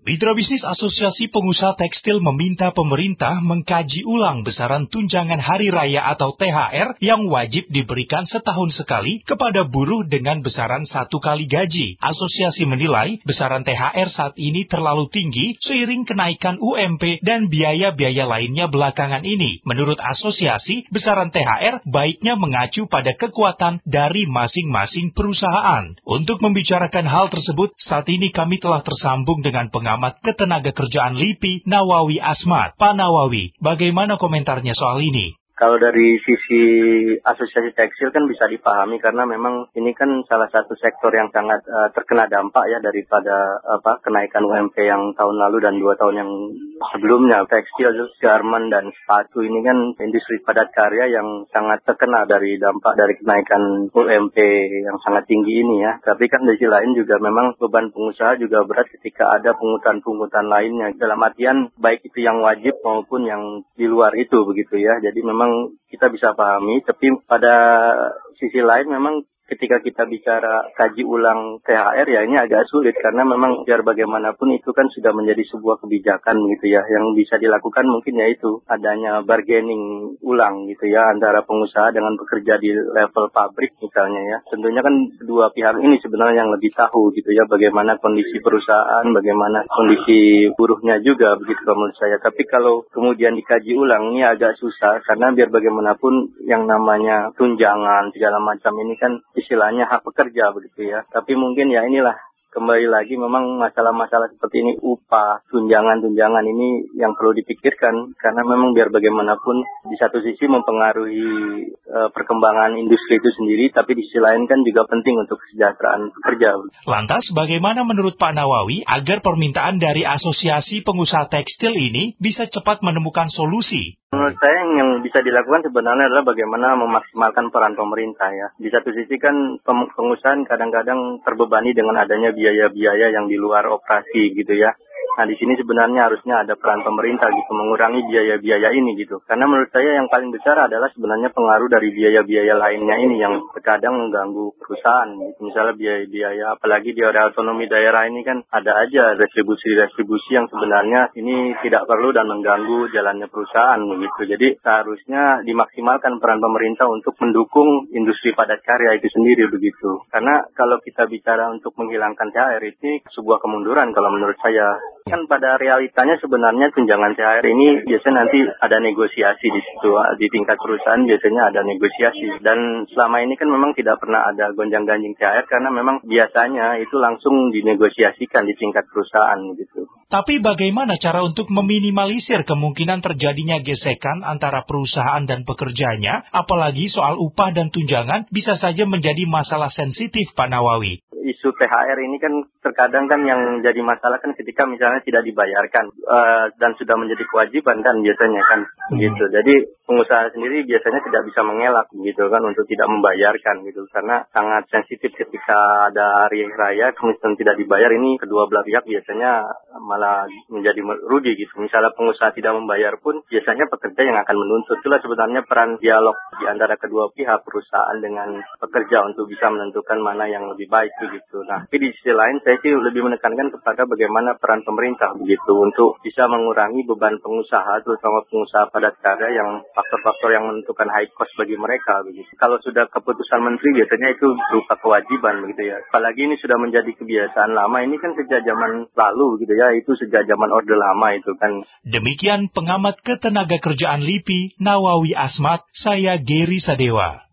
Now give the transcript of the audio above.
Mitra Bisnis Asosiasi Pengusaha Tekstil meminta pemerintah mengkaji ulang besaran tunjangan hari raya atau THR yang wajib diberikan setahun sekali kepada buruh dengan besaran satu kali gaji. Asosiasi menilai besaran THR saat ini terlalu tinggi seiring kenaikan UMP dan biaya-biaya lainnya belakangan ini. Menurut asosiasi, besaran THR baiknya mengacu pada kekuatan dari masing-masing perusahaan. Untuk membicarakan hal tersebut, saat ini kami telah tersambung dengan pengamat pengamat ketenaga kerjaan LIPI, Nawawi Asmat. Pak Nawawi, bagaimana komentarnya soal ini? Kalau dari sisi asosiasi tekstil kan bisa dipahami karena memang ini kan salah satu sektor yang sangat uh, terkena dampak ya daripada apa kenaikan UMP yang tahun lalu dan dua tahun yang sebelumnya. Tekstil, garment dan sepatu ini kan industri padat karya yang sangat terkena dari dampak dari kenaikan UMP yang sangat tinggi ini ya. Tapi kan di sisi lain juga memang beban pengusaha juga berat ketika ada pungutan-pungutan lainnya. Dalam artian baik itu yang wajib maupun yang di luar itu begitu ya. Jadi memang kita bisa pahami, tapi pada sisi lain memang ketika kita bicara kaji ulang THR ya ini agak sulit. Karena memang biar bagaimanapun itu kan sudah menjadi sebuah kebijakan gitu ya. Yang bisa dilakukan mungkin ya itu adanya bargaining ulang gitu ya. Antara pengusaha dengan pekerja di level pabrik misalnya ya. Tentunya kan kedua pihak ini sebenarnya yang lebih tahu gitu ya. Bagaimana kondisi perusahaan bagaimana kondisi buruhnya juga begitu menurut saya. Tapi kalau kemudian dikaji ulang ini agak susah. Karena biar bagaimanapun yang namanya tunjangan segala macam ini kan istilahnya hak pekerja begitu ya. Tapi mungkin ya inilah kembali lagi memang masalah-masalah seperti ini upah, tunjangan-tunjangan ini yang perlu dipikirkan karena memang biar bagaimanapun di satu sisi mempengaruhi e, perkembangan industri itu sendiri tapi di sisi lain kan juga penting untuk kesejahteraan pekerja. Lantas bagaimana menurut Pak Nawawi agar permintaan dari asosiasi pengusaha tekstil ini bisa cepat menemukan solusi? Menurut saya yang bisa dilakukan sebenarnya adalah bagaimana memaksimalkan peran pemerintah ya. Di satu sisi kan pengusaha kadang-kadang terbebani dengan adanya biaya-biaya yang di luar operasi gitu ya. Nah di sini sebenarnya harusnya ada peran pemerintah gitu mengurangi biaya-biaya ini gitu. Karena menurut saya yang paling besar adalah sebenarnya pengaruh dari biaya-biaya lainnya ini yang terkadang mengganggu perusahaan. Gitu. Misalnya biaya-biaya apalagi di area otonomi daerah ini kan ada aja retribusi-retribusi yang sebenarnya ini tidak perlu dan mengganggu jalannya perusahaan begitu. Jadi seharusnya dimaksimalkan peran pemerintah untuk mendukung industri padat karya itu sendiri begitu. Karena kalau kita bicara untuk menghilangkan THR ini sebuah kemunduran kalau menurut saya Kan pada realitanya sebenarnya tunjangan THR ini biasanya nanti ada negosiasi di situ. Di tingkat perusahaan biasanya ada negosiasi. Dan selama ini kan memang tidak pernah ada gonjang-ganjing THR karena memang biasanya itu langsung dinegosiasikan di tingkat perusahaan gitu. Tapi bagaimana cara untuk meminimalisir kemungkinan terjadinya gesekan antara perusahaan dan pekerjanya, apalagi soal upah dan tunjangan bisa saja menjadi masalah sensitif Pak Nawawi isu THR ini kan terkadang kan yang jadi masalah kan ketika misalnya tidak dibayarkan uh, dan sudah menjadi kewajiban kan biasanya kan hmm. gitu. Jadi pengusaha sendiri biasanya tidak bisa mengelak gitu kan untuk tidak membayarkan gitu karena sangat sensitif ketika ada hari raya kemudian tidak dibayar ini kedua belah pihak biasanya malah menjadi rugi gitu. Misalnya pengusaha tidak membayar pun biasanya pekerja yang akan menuntut. Itulah sebenarnya peran dialog di antara kedua pihak perusahaan dengan pekerja untuk bisa menentukan mana yang lebih baik begitu. Nah, tapi di sisi lain saya sih lebih menekankan kepada bagaimana peran pemerintah begitu untuk bisa mengurangi beban pengusaha terutama pengusaha padat karya yang faktor-faktor yang menentukan high cost bagi mereka begitu. Kalau sudah keputusan menteri biasanya itu berupa kewajiban begitu ya. Apalagi ini sudah menjadi kebiasaan lama ini kan sejak zaman lalu gitu ya, itu sejak zaman orde lama itu kan. Demikian pengamat ketenaga kerjaan LIPI Nawawi Asmat, saya Geri Sadewa.